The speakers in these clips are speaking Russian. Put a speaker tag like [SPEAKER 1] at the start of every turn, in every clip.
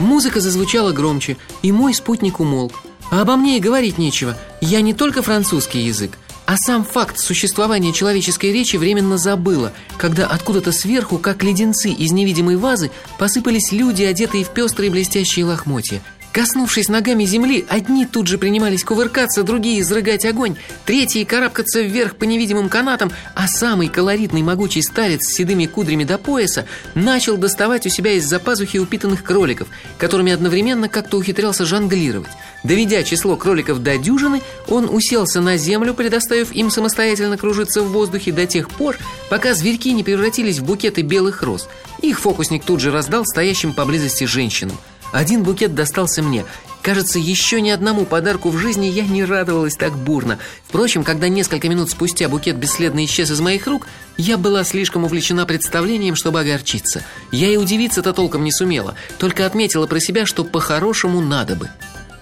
[SPEAKER 1] Музыка зазвучала громче, и мой спутник умолк. А обо мне и говорить нечего. Я не только французский язык, а сам факт существования человеческой речи временно забыла, когда откуда-то сверху, как леденцы из невидимой вазы, посыпались люди, одетые в пестрые блестящие лохмотья. Коснувшись ногами земли, одни тут же принимались кувыркаться, другие изрыгать огонь, третьи карабкаться вверх по невидимым канатам, а самый колоритный могучий старец с седыми кудрями до пояса начал доставать у себя из-за пазухи упитанных кроликов, которыми одновременно как-то ухитрялся жонглировать. Доведя число кроликов до дюжины, он уселся на землю, предоставив им самостоятельно кружиться в воздухе до тех пор, пока зверьки не превратились в букеты белых роз. Их фокусник тут же раздал стоящим поблизости женщинам. Один букет достался мне. Кажется, еще ни одному подарку в жизни я не радовалась так бурно. Впрочем, когда несколько минут спустя букет бесследно исчез из моих рук, я была слишком увлечена представлением, чтобы огорчиться. Я и удивиться-то толком не сумела, только отметила про себя, что по-хорошему надо бы.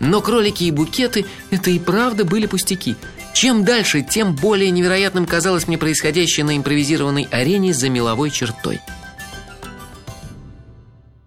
[SPEAKER 1] Но кролики и букеты это и правда были пустяки. Чем дальше, тем более невероятным казалось мне происходящее на импровизированной арене за меловой чертой.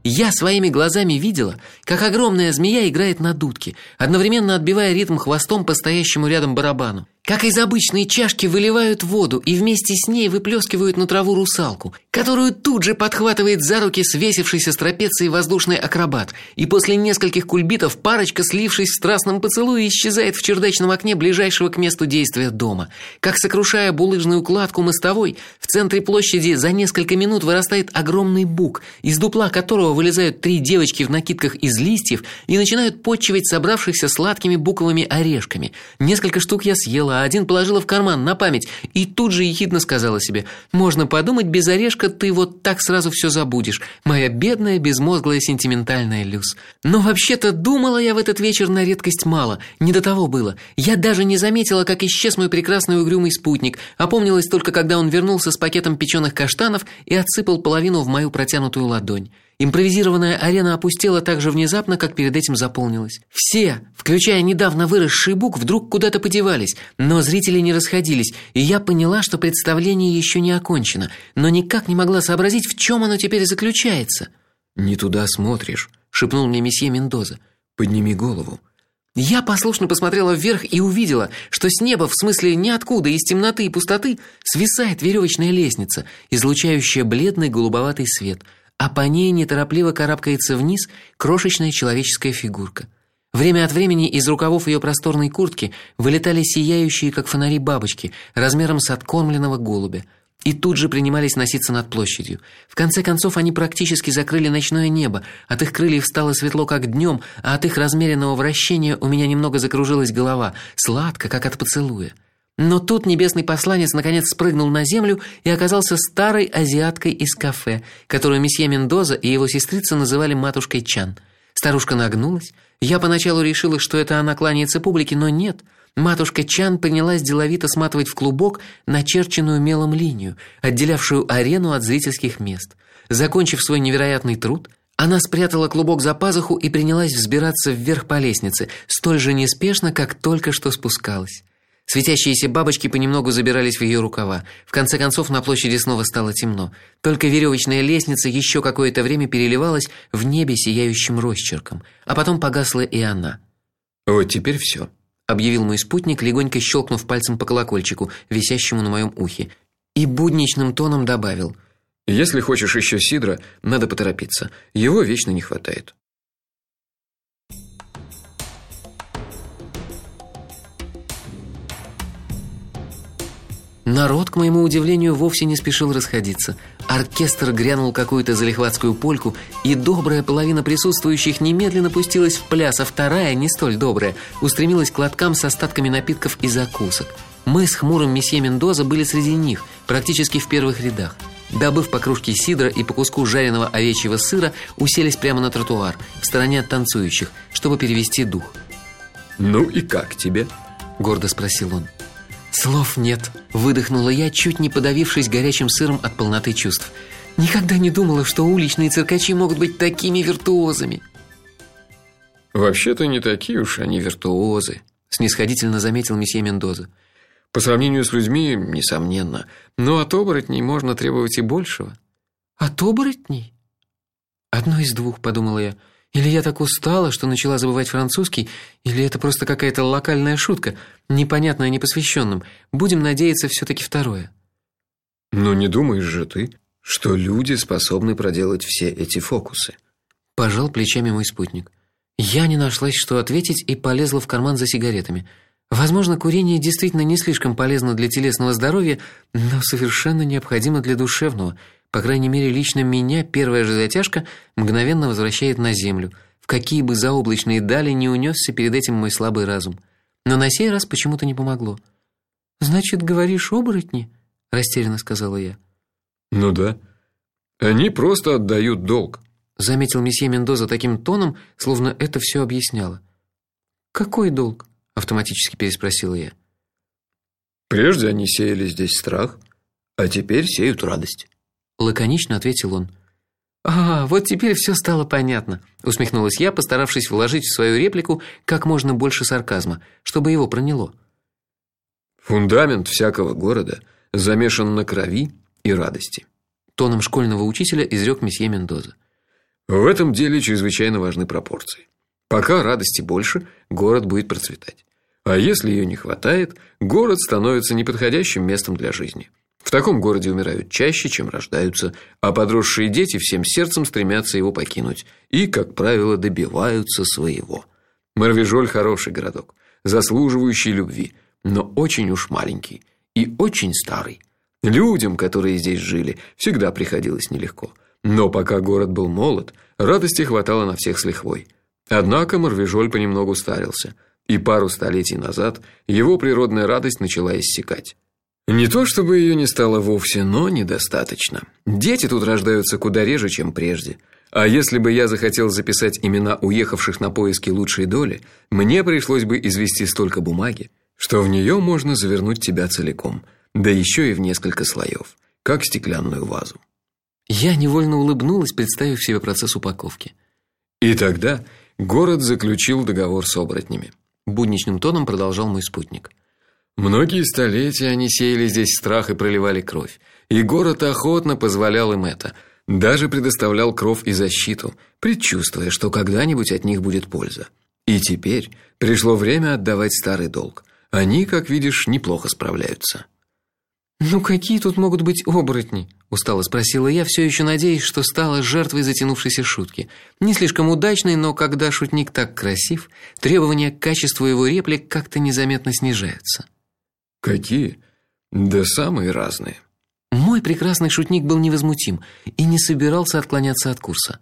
[SPEAKER 1] Я своими глазами видела, как огромная змея играет на дудке, одновременно отбивая ритм хвостом по стоящему рядом барабану. Как из обычной чашки выливают воду и вместе с ней выплескивают на траву русалку, которую тут же подхватывает за руки свесившийся с трапеции воздушный акробат, и после нескольких кульбитов парочка, слившись в страстном поцелуе, исчезает в чердачном окне ближайшего к месту действия дома. Как сокрушая булыжную кладку мостовой, в центре площади за несколько минут вырастает огромный бук, из дупла которого вылезают три девочки в накидках из листьев и начинают подчивать собравшихся сладкими буковыми орешками. Несколько штук я съела а один положила в карман на память и тут же ехидно сказала себе: "Можно подумать, без орешка ты вот так сразу все забудешь, моя бедная безмозглая сентиментальная Люс". Но вообще-то думала я в этот вечер на редкость мало, не до того было. Я даже не заметила, как исчез мой прекрасный угрюмый спутник. Опомнилась только когда он вернулся с пакетом печеных каштанов и отсыпал половину в мою протянутую ладонь. Импровизированная арена опустела так же внезапно, как перед этим заполнилась. Все, включая недавно выросший бук, вдруг куда-то подевались, но зрители не расходились, и я поняла, что представление еще не окончено, но никак не могла сообразить, в чем оно теперь заключается.
[SPEAKER 2] Не туда смотришь, шепнул мне месье Мендоза. Подними голову.
[SPEAKER 1] Я послушно посмотрела вверх и увидела, что с неба, в смысле ниоткуда, из темноты и пустоты, свисает веревочная лестница, излучающая бледный голубоватый свет а по ней неторопливо карабкается вниз крошечная человеческая фигурка. Время от времени из рукавов ее просторной куртки вылетали сияющие как фонари бабочки размером с откормленного голубя и тут же принимались носиться над площадью. В конце концов они практически закрыли ночное небо. От их крыльев стало светло как днем, а от их размеренного вращения у меня немного закружилась голова, сладко, как от поцелуя. Но тут небесный посланец наконец спрыгнул на землю и оказался старой азиаткой из кафе, которую месье Мендоза и его сестрица называли матушкой Чан. Старушка нагнулась. Я поначалу решила, что это она кланяется публике, но нет. Матушка Чан принялась деловито сматывать в клубок начерченную мелом линию, отделявшую арену от зрительских мест. Закончив свой невероятный труд, она спрятала клубок за пазуху и принялась взбираться вверх по лестнице, столь же неспешно, как только что спускалась. Светящиеся бабочки понемногу забирались в ее рукава. В конце концов на площади снова стало темно. Только веревочная лестница еще какое-то время переливалась в небе сияющим росчерком, а потом погасла и она.
[SPEAKER 2] Вот теперь все,
[SPEAKER 1] объявил мой спутник, легонько щелкнув пальцем по колокольчику, висящему на моем ухе, и будничным тоном добавил:
[SPEAKER 2] "Если хочешь еще сидра, надо поторопиться. Его вечно не хватает".
[SPEAKER 1] Народ, к моему удивлению, вовсе не спешил расходиться. Оркестр грянул какую-то залихватскую польку, и добрая половина присутствующих немедленно пустилась в пляс, а вторая, не столь добрая, устремилась к лоткам с остатками напитков и закусок. Мы с хмурым месье Мендоза были среди них, практически в первых рядах. Добыв по кружке сидра и по куску жареного овечьего сыра, уселись прямо на тротуар, в стороне от танцующих, чтобы перевести дух.
[SPEAKER 2] "Ну и как тебе?"
[SPEAKER 1] гордо спросил он. Слов нет, выдохнула я, чуть не подавившись горячим сыром от полноты чувств. Никогда не думала, что уличные циркачи могут быть такими виртуозами.
[SPEAKER 2] Вообще-то не такие уж они виртуозы, снисходительно заметил месье Мендоза. По сравнению с людьми, несомненно, но от оборотней можно требовать и большего.
[SPEAKER 1] От оборотней? Одно из двух, подумала я. Или я так устала, что начала забывать французский, или это просто какая-то локальная шутка, непонятная непосвященным. Будем надеяться все таки второе.
[SPEAKER 2] Но не думаешь же ты, что люди способны проделать все эти фокусы?
[SPEAKER 1] Пожал плечами мой спутник. Я не нашлась, что ответить, и полезла в карман за сигаретами. Возможно, курение действительно не слишком полезно для телесного здоровья, но совершенно необходимо для душевного. По крайней мере, лично меня первая же затяжка мгновенно возвращает на землю, в какие бы заоблачные дали не унесся перед этим мой слабый разум. Но на сей раз почему-то не помогло. Значит, говоришь оборотни? растерянно сказала я.
[SPEAKER 2] Ну да. Они просто отдают долг,
[SPEAKER 1] заметил месье Мендоза таким тоном, словно это все объясняло. Какой долг? автоматически переспросила я.
[SPEAKER 2] Прежде они сеяли здесь страх, а теперь сеют радость,
[SPEAKER 1] лаконично ответил он. А, вот теперь все стало понятно, усмехнулась я, постаравшись вложить в свою реплику как можно больше сарказма, чтобы его проняло.
[SPEAKER 2] Фундамент всякого города замешан на крови и радости,
[SPEAKER 1] тоном школьного учителя изрек месье Мендоза.
[SPEAKER 2] В этом деле чрезвычайно важны пропорции. Пока радости больше, город будет процветать. А если ее не хватает, город становится неподходящим местом для жизни. В таком городе умирают чаще, чем рождаются, а подросшие дети всем сердцем стремятся его покинуть и, как правило, добиваются своего. Марвежоль хороший городок, заслуживающий любви, но очень уж маленький и очень старый. Людям, которые здесь жили, всегда приходилось нелегко. Но пока город был молод, радости хватало на всех с лихвой. Однако Марвежоль понемногу старился, и пару столетий назад его природная радость начала иссякать. Не то чтобы ее не стало вовсе, но недостаточно. Дети тут рождаются куда реже, чем прежде. А если бы я захотел записать имена уехавших на поиски лучшей доли, мне пришлось бы извести столько бумаги, что в нее можно завернуть тебя целиком, да еще и в несколько слоев, как стеклянную вазу.
[SPEAKER 1] Я невольно улыбнулась, представив себе процесс упаковки.
[SPEAKER 2] И тогда город заключил договор с оборотнями.
[SPEAKER 1] Будничным тоном продолжал мой спутник.
[SPEAKER 2] Многие столетия они сеяли здесь страх и проливали кровь, и город охотно позволял им это, даже предоставлял кров и защиту, предчувствуя, что когда-нибудь от них будет польза. И теперь пришло время отдавать старый долг. Они, как видишь, неплохо справляются.
[SPEAKER 1] Ну какие тут могут быть оборотни? устало спросила я, все еще надеясь, что стала жертвой затянувшейся шутки. Не слишком удачной, но когда шутник так красив, требования к качеству его реплик как-то незаметно снижаются.
[SPEAKER 2] Какие? Да самые разные.
[SPEAKER 1] Мой прекрасный шутник был невозмутим и не собирался отклоняться от курса.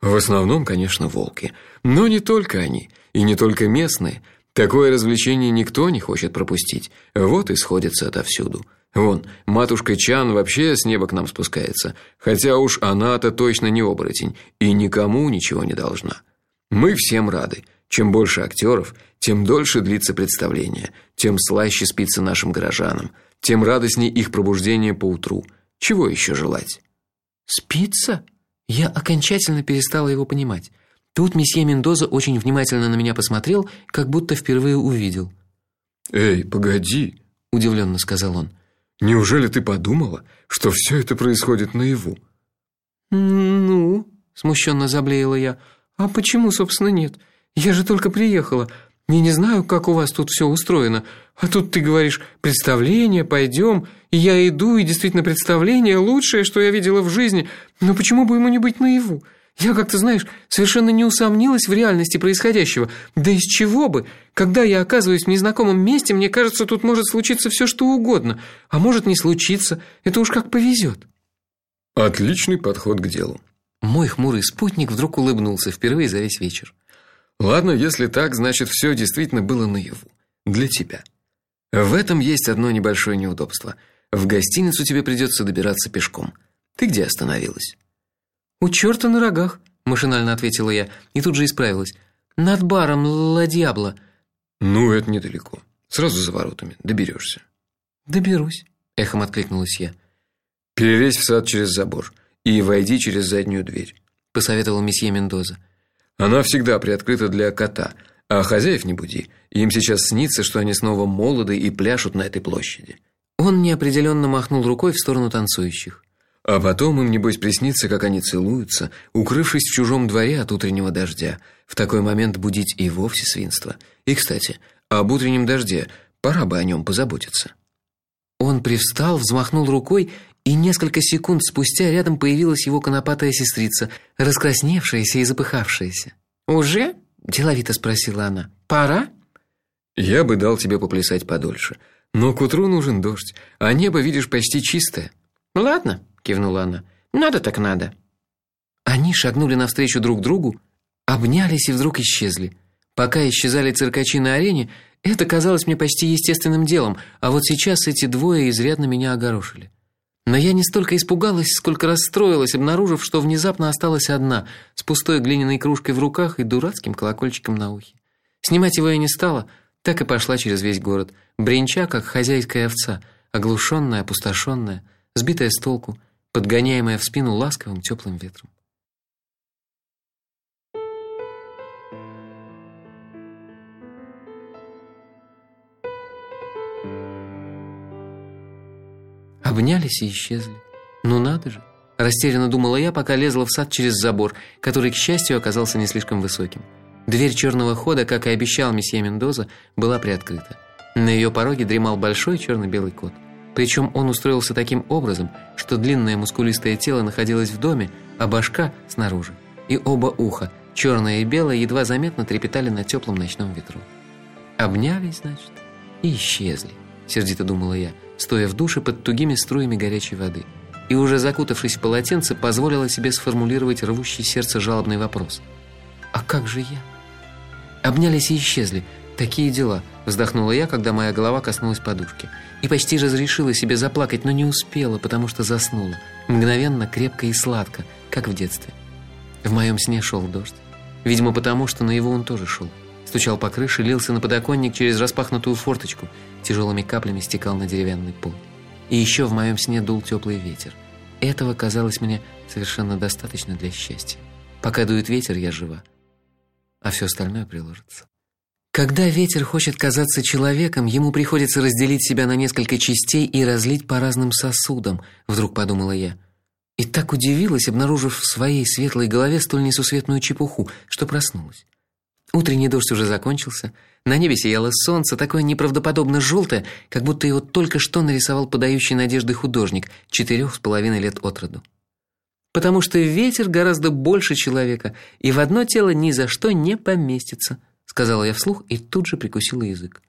[SPEAKER 2] В основном, конечно, волки, но не только они, и не только местные. Такое развлечение никто не хочет пропустить. Вот и сходятся отовсюду. Вон, матушка Чан вообще с неба к нам спускается, хотя уж она-то точно не оборотень и никому ничего не должна. Мы всем рады. Чем больше актеров, тем дольше длится представление, тем слаще спится нашим горожанам, тем радостнее их пробуждение по утру. Чего еще желать?
[SPEAKER 1] Спится? Я окончательно перестала его понимать. Тут месье Мендоза очень внимательно на меня посмотрел, как будто впервые увидел.
[SPEAKER 2] "Эй, погоди",
[SPEAKER 1] удивленно сказал он.
[SPEAKER 2] Неужели ты подумала, что все это происходит наяву?
[SPEAKER 1] Ну, смущенно заблеяла я. А почему, собственно, нет? Я же только приехала. Я не знаю, как у вас тут все устроено. А тут ты говоришь: "Представление, пойдем". И я иду, и действительно представление лучшее, что я видела в жизни. Но почему бы ему не быть наяву? Я, как ты знаешь, совершенно не усомнилась в реальности происходящего. Да из чего бы? Когда я оказываюсь в незнакомом месте, мне кажется, тут может случиться все, что угодно, а может не случиться. Это уж как повезет.
[SPEAKER 2] Отличный подход к делу.
[SPEAKER 1] Мой хмурый спутник вдруг улыбнулся впервые за весь вечер.
[SPEAKER 2] Ладно, если так, значит, все действительно было наяву для тебя. В этом есть одно небольшое неудобство. В гостиницу тебе придется добираться пешком. Ты где остановилась?
[SPEAKER 1] У черта на рогах, машинально ответила я и тут же исправилась. Над баром Ла Диабло.
[SPEAKER 2] Ну, это недалеко. Сразу за воротами доберешься.
[SPEAKER 1] Доберусь, эхом откликнулась я.
[SPEAKER 2] Перелезь в сад через забор и войди через заднюю дверь,
[SPEAKER 1] посоветовал месье Мендоза.
[SPEAKER 2] Она всегда приоткрыта для кота, а хозяев не буди. Им сейчас снится, что они снова молоды и пляшут на этой площади.
[SPEAKER 1] Он неопределенно махнул рукой в сторону танцующих.
[SPEAKER 2] А потом им небось приснится, как они целуются, укрывшись в чужом дворе от утреннего дождя. В такой момент будить и вовсе свинство. И, кстати, об утреннем дожде пора бы о нем позаботиться.
[SPEAKER 1] Он привстал, взмахнул рукой, и несколько секунд спустя рядом появилась его конопатая сестрица, раскрасневшаяся и запыхавшаяся. "Уже?" деловито спросила она. "Пора?"
[SPEAKER 2] "Я бы дал тебе поплясать подольше, но к утру нужен дождь, а небо, видишь, почти чистое".
[SPEAKER 1] "Ладно", кивнула она. "Надо так надо". Они шагнули навстречу друг другу, обнялись и вдруг исчезли. Пока исчезали циркачи на арене, это казалось мне почти естественным делом, а вот сейчас эти двое изрядно меня огорошили. Но я не столько испугалась, сколько расстроилась, обнаружив, что внезапно осталась одна, с пустой глиняной кружкой в руках и дурацким колокольчиком на ухе. Снимать его я не стала, так и пошла через весь город, бренча как хозяйская овца, оглушенная, опустошенная, сбитая с толку, подгоняемая в спину ласковым теплым ветром. Обнялись и исчезли. Ну надо же, растерянно думала я, пока лезла в сад через забор, который, к счастью, оказался не слишком высоким. Дверь черного хода, как и обещал месье Мендоза, была приоткрыта. На ее пороге дремал большой черно белый кот. Причем он устроился таким образом, что длинное мускулистое тело находилось в доме, а башка снаружи. И оба уха, черное и белое, едва заметно трепетали на теплом ночном ветру. Обнялись, значит, и исчезли, сердито думала я стоя в душе под тугими струями горячей воды. И уже закутавшись в полотенце, позволила себе сформулировать рвущий сердце жалобный вопрос: "А как же я?" Обнялись и исчезли. Такие дела, вздохнула я, когда моя голова коснулась подушки. И почти разрешила себе заплакать, но не успела, потому что заснула, мгновенно, крепко и сладко, как в детстве. В моем сне шел дождь. Видимо, потому что на его он тоже шел стучал по крыше, лился на подоконник через распахнутую форточку, тяжелыми каплями стекал на деревянный пол. И еще в моем сне дул теплый ветер. Этого казалось мне совершенно достаточно для счастья. Пока дует ветер, я жива. А все остальное приложится. Когда ветер хочет казаться человеком, ему приходится разделить себя на несколько частей и разлить по разным сосудам, вдруг подумала я. И так удивилась, обнаружив в своей светлой голове столь несусветную чепуху, что проснулась. Утренний дождь уже закончился. На небе сияло солнце, такое неправдоподобно желтое, как будто его только что нарисовал подающий надежды художник четырех с половиной лет от роду. Потому что ветер гораздо больше человека, и в одно тело ни за что не поместится, сказала я вслух и тут же прикусила язык.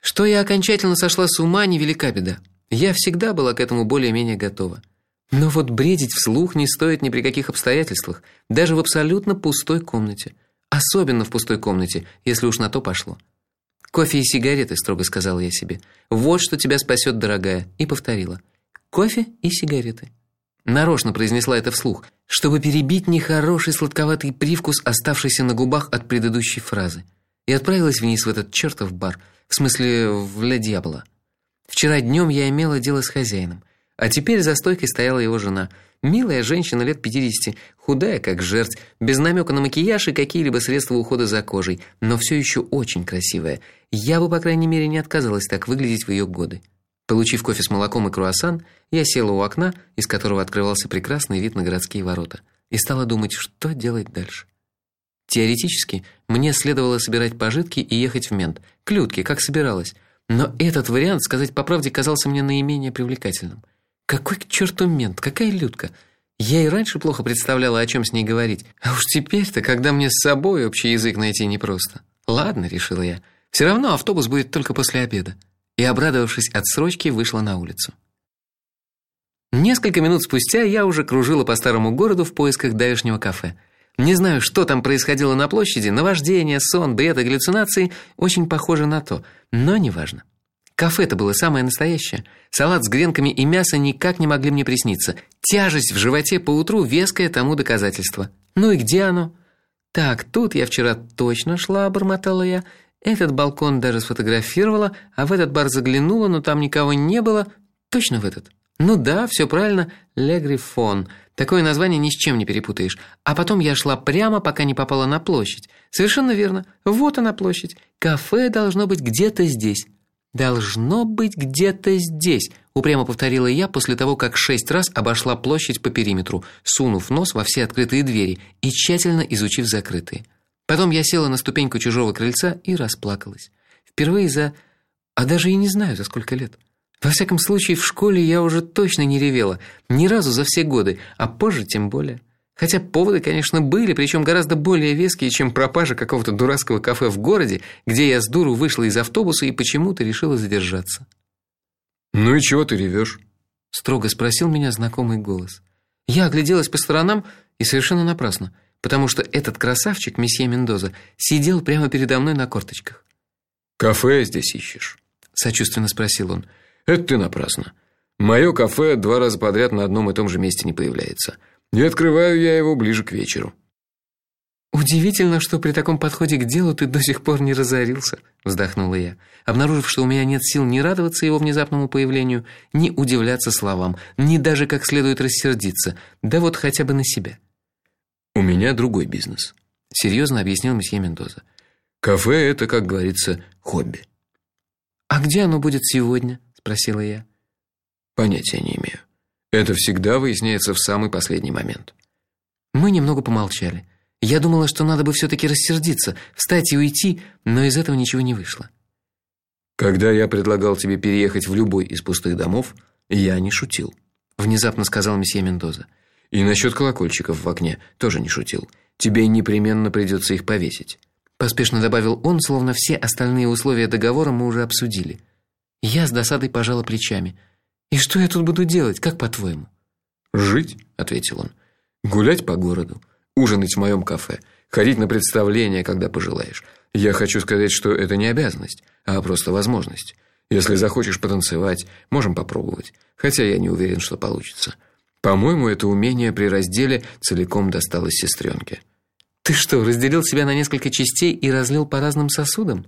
[SPEAKER 1] Что я окончательно сошла с ума, невелика беда. Я всегда была к этому более-менее готова. Но вот бредить вслух не стоит ни при каких обстоятельствах, даже в абсолютно пустой комнате. Особенно в пустой комнате, если уж на то пошло. Кофе и сигареты, строго сказала я себе. Вот что тебя спасет, дорогая, и повторила. Кофе и сигареты. Нарочно произнесла это вслух, чтобы перебить нехороший сладковатый привкус, оставшийся на губах от предыдущей фразы. И отправилась вниз в этот чертов бар, в смысле, в Ля Диабло. Вчера днем я имела дело с хозяином, а теперь за стойкой стояла его жена. Милая женщина лет 50, худая как жерть, без намека на макияж и какие-либо средства ухода за кожей, но все еще очень красивая. Я бы, по крайней мере, не отказалась так выглядеть в ее годы. Получив кофе с молоком и круассан, я села у окна, из которого открывался прекрасный вид на городские ворота, и стала думать, что делать дальше. Теоретически, мне следовало собирать пожитки и ехать в Мент, к Людке, как собиралась. Но этот вариант, сказать по правде, казался мне наименее привлекательным. Какой к черту мент, какая Людка? Я и раньше плохо представляла, о чем с ней говорить. А уж теперь-то, когда мне с собой общий язык найти непросто. Ладно, решила я. Все равно автобус будет только после обеда. И обрадовавшись отсрочке, вышла на улицу. Несколько минут спустя я уже кружила по старому городу в поисках давешнего кафе. Не знаю, что там происходило на площади, наваждение, сон, бред галлюцинации очень похоже на то, но неважно. Кафе-то было самое настоящее. Салат с гренками и мясо никак не могли мне присниться. Тяжесть в животе по утру веское тому доказательство. Ну и где оно? Так, тут я вчера точно шла, бормотала я. Этот балкон даже сфотографировала, а в этот бар заглянула, но там никого не было. Точно в этот. Ну да, все правильно, Ле Грифон. Такое название ни с чем не перепутаешь. А потом я шла прямо, пока не попала на площадь. Совершенно верно. Вот она площадь. Кафе должно быть где-то здесь. Должно быть где-то здесь, упрямо повторила я после того, как шесть раз обошла площадь по периметру, сунув нос во все открытые двери и тщательно изучив закрытые. Потом я села на ступеньку чужого крыльца и расплакалась. Впервые за а даже и не знаю, за сколько лет. Во всяком случае, в школе я уже точно не ревела, ни разу за все годы, а позже тем более. Хотя поводы, конечно, были, причем гораздо более веские, чем пропажа какого-то дурацкого кафе в городе, где я с дуру вышла из автобуса и почему-то решила задержаться.
[SPEAKER 2] Ну и чего ты ревешь?
[SPEAKER 1] строго спросил меня знакомый голос. Я огляделась по сторонам и совершенно напрасно, потому что этот красавчик месье Мендоза сидел прямо передо мной на корточках.
[SPEAKER 2] Кафе здесь ищешь?
[SPEAKER 1] сочувственно спросил он.
[SPEAKER 2] Это ты напрасно. Мое кафе два раза подряд на одном и том же месте не появляется. И открываю я его ближе к вечеру.
[SPEAKER 1] Удивительно, что при таком подходе к делу ты до сих пор не разорился, вздохнула я, обнаружив, что у меня нет сил ни радоваться его внезапному появлению, ни удивляться словам, ни даже как следует рассердиться, да вот хотя бы на себя.
[SPEAKER 2] У меня другой бизнес,
[SPEAKER 1] серьезно объяснил месье Мендоза.
[SPEAKER 2] Кафе это, как говорится, хобби.
[SPEAKER 1] А где оно будет сегодня? спросила я.
[SPEAKER 2] Понятия не имею. Это всегда выясняется в самый последний момент.
[SPEAKER 1] Мы немного помолчали. Я думала, что надо бы все таки рассердиться, встать и уйти, но из этого ничего не вышло.
[SPEAKER 2] Когда я предлагал тебе переехать в любой из пустых домов, я не шутил,
[SPEAKER 1] внезапно сказал месье Мендоза.
[SPEAKER 2] И насчет колокольчиков в окне тоже не шутил. Тебе непременно придется их повесить,
[SPEAKER 1] поспешно добавил он, словно все остальные условия договора мы уже обсудили. Я с досадой пожала плечами. И что я тут буду делать, как по-твоему?
[SPEAKER 2] Жить, ответил он. Гулять по городу, ужинать в моем кафе, ходить на представления, когда пожелаешь. Я хочу сказать, что это не обязанность, а просто возможность. Если захочешь потанцевать, можем попробовать, хотя я не уверен, что получится. По-моему, это умение при разделе целиком досталось сестренке.
[SPEAKER 1] Ты что, разделил себя на несколько частей и разлил по разным сосудам?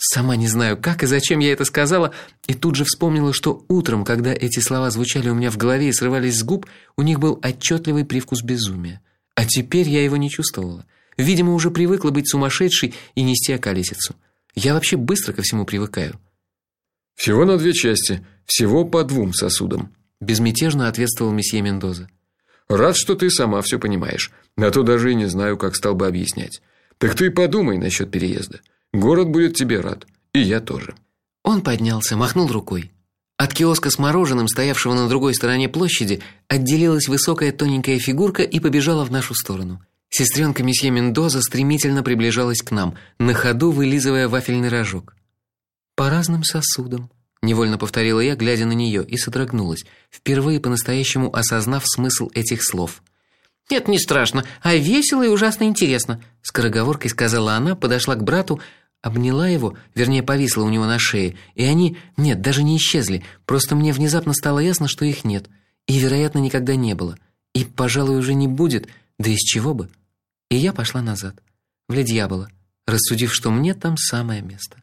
[SPEAKER 1] Сама не знаю, как и зачем я это сказала, и тут же вспомнила, что утром, когда эти слова звучали у меня в голове и срывались с губ, у них был отчетливый привкус безумия. А теперь я его не чувствовала. Видимо, уже привыкла быть сумасшедшей и нести околесицу. Я вообще быстро ко всему привыкаю.
[SPEAKER 2] Всего на две части, всего по двум сосудам,
[SPEAKER 1] безмятежно ответствовал месье Мендоза.
[SPEAKER 2] Рад, что ты сама все понимаешь. На то даже и не знаю, как стал бы объяснять. Так ты подумай насчет переезда. Город будет тебе рад, и я тоже.
[SPEAKER 1] Он поднялся, махнул рукой. От киоска с мороженым, стоявшего на другой стороне площади, отделилась высокая тоненькая фигурка и побежала в нашу сторону. Сестренка месье Мендоза стремительно приближалась к нам, на ходу вылизывая вафельный рожок. По разным сосудам, невольно повторила я, глядя на нее, и содрогнулась, впервые по-настоящему осознав смысл этих слов. Нет, не страшно, а весело и ужасно интересно, скороговоркой сказала она, подошла к брату, обняла его, вернее, повисла у него на шее, и они, нет, даже не исчезли. Просто мне внезапно стало ясно, что их нет, и, вероятно, никогда не было. И, пожалуй, уже не будет, да из чего бы? И я пошла назад, в Ледьябола, рассудив, что мне там самое место.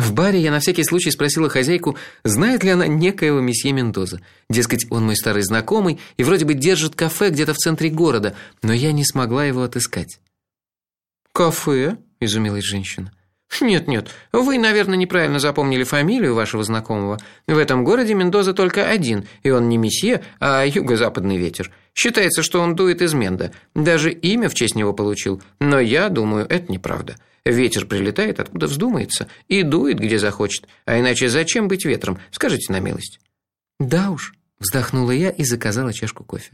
[SPEAKER 1] В баре я на всякий случай спросила хозяйку, знает ли она некоего месье Мендоза. Дескать, он мой старый знакомый и вроде бы держит кафе где-то в центре города, но я не смогла его отыскать. Кафе? Изумилась женщина. Нет, нет. Вы, наверное, неправильно запомнили фамилию вашего знакомого. В этом городе Мендоза только один, и он не месье, а юго-западный ветер. Считается, что он дует из Менда. Даже имя в честь него получил. Но я думаю, это неправда. Ветер прилетает, откуда вздумается, и дует, где захочет. А иначе зачем быть ветром? Скажите на милость. Да уж, вздохнула я и заказала чашку кофе.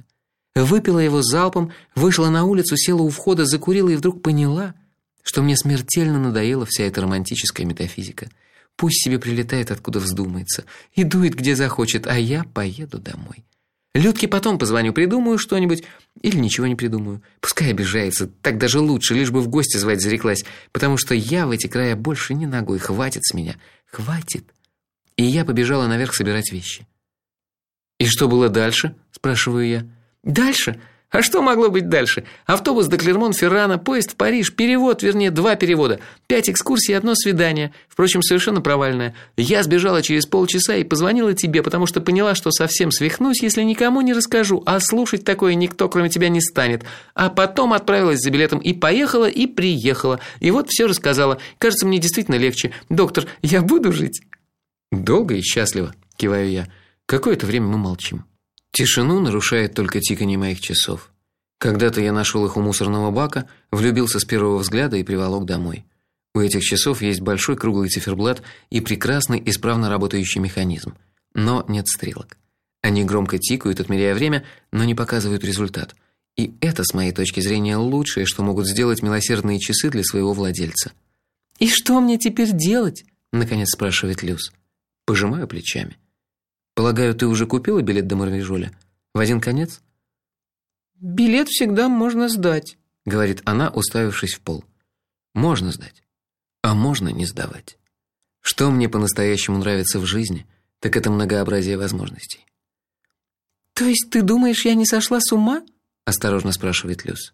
[SPEAKER 1] Выпила его залпом, вышла на улицу, села у входа, закурила и вдруг поняла, что мне смертельно надоела вся эта романтическая метафизика. Пусть себе прилетает, откуда вздумается, и дует, где захочет, а я поеду домой. Людке потом позвоню, придумаю что-нибудь или ничего не придумаю. Пускай обижается, так даже лучше, лишь бы в гости звать зареклась, потому что я в эти края больше не ногой, хватит с меня. Хватит. И я побежала наверх собирать вещи. И что было дальше? спрашиваю я. Дальше А что могло быть дальше? Автобус до Клермон-Феррана, поезд в Париж, перевод, вернее, два перевода, пять экскурсий и одно свидание. Впрочем, совершенно провальное. Я сбежала через полчаса и позвонила тебе, потому что поняла, что совсем свихнусь, если никому не расскажу, а слушать такое никто, кроме тебя, не станет. А потом отправилась за билетом и поехала, и приехала. И вот все рассказала. Кажется, мне действительно легче. Доктор, я буду жить.
[SPEAKER 2] Долго и счастливо, киваю я. Какое-то время мы молчим. Тишину нарушает только тиканье моих часов. Когда-то я нашел их у мусорного бака, влюбился с первого взгляда и приволок домой. У этих часов есть большой круглый циферблат и прекрасный исправно работающий механизм, но нет стрелок. Они громко тикают, отмеряя время, но не показывают результат. И это, с моей точки зрения, лучшее, что могут сделать милосердные часы для своего владельца.
[SPEAKER 1] И что мне теперь делать?
[SPEAKER 2] наконец спрашивает Люс. Пожимаю плечами. Полагаю, ты уже купила билет до Марвежоля? В один конец?
[SPEAKER 1] Билет всегда можно сдать,
[SPEAKER 2] говорит она, уставившись в пол. Можно сдать, а можно не сдавать. Что мне по-настоящему нравится в жизни, так это многообразие возможностей.
[SPEAKER 1] То есть ты думаешь, я не сошла с ума?
[SPEAKER 2] осторожно спрашивает Люс.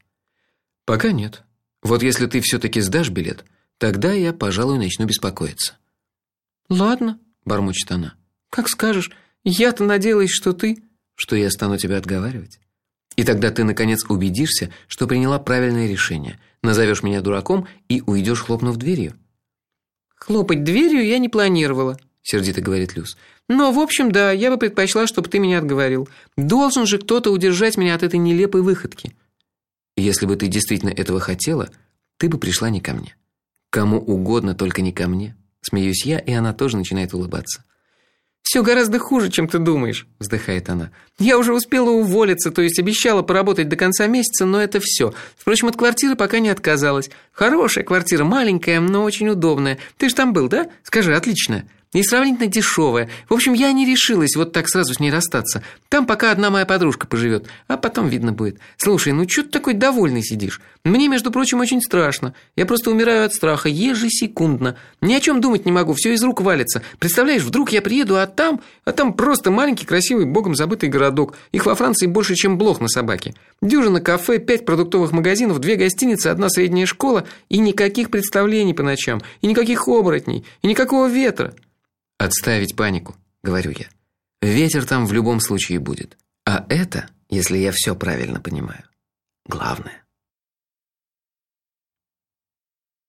[SPEAKER 2] Пока нет. Вот если ты все таки сдашь билет, тогда я, пожалуй, начну беспокоиться.
[SPEAKER 1] Ладно,
[SPEAKER 2] бормочет она.
[SPEAKER 1] Как скажешь. Я-то надеялась, что ты,
[SPEAKER 2] что я стану тебя отговаривать. И тогда ты наконец убедишься, что приняла правильное решение. Назовешь меня дураком и уйдешь, хлопнув дверью.
[SPEAKER 1] Хлопать дверью я не планировала,
[SPEAKER 2] сердито говорит Люс.
[SPEAKER 1] Но, в общем, да, я бы предпочла, чтобы ты меня отговорил. Должен же кто-то удержать меня от этой нелепой выходки.
[SPEAKER 2] Если бы ты действительно этого хотела, ты бы пришла не ко мне. Кому угодно, только не ко мне. Смеюсь я, и она тоже начинает улыбаться.
[SPEAKER 1] Все гораздо хуже, чем ты думаешь, вздыхает она. Я уже успела уволиться, то есть обещала поработать до конца месяца, но это все. Впрочем, от квартиры пока не отказалась. Хорошая квартира, маленькая, но очень удобная. Ты ж там был, да? Скажи, отлично и сравнительно дешевая. В общем, я не решилась вот так сразу с ней расстаться. Там пока одна моя подружка поживет, а потом видно будет. Слушай, ну что ты такой довольный сидишь? Мне, между прочим, очень страшно. Я просто умираю от страха ежесекундно. Ни о чем думать не могу, все из рук валится. Представляешь, вдруг я приеду, а там, а там просто маленький, красивый, богом забытый городок. Их во Франции больше, чем блох на собаке. Дюжина кафе, пять продуктовых магазинов, две гостиницы, одна средняя школа и никаких представлений по ночам, и никаких оборотней, и никакого ветра.
[SPEAKER 2] Отставить панику, говорю я. Ветер там в любом случае будет. А это, если я все правильно понимаю, главное.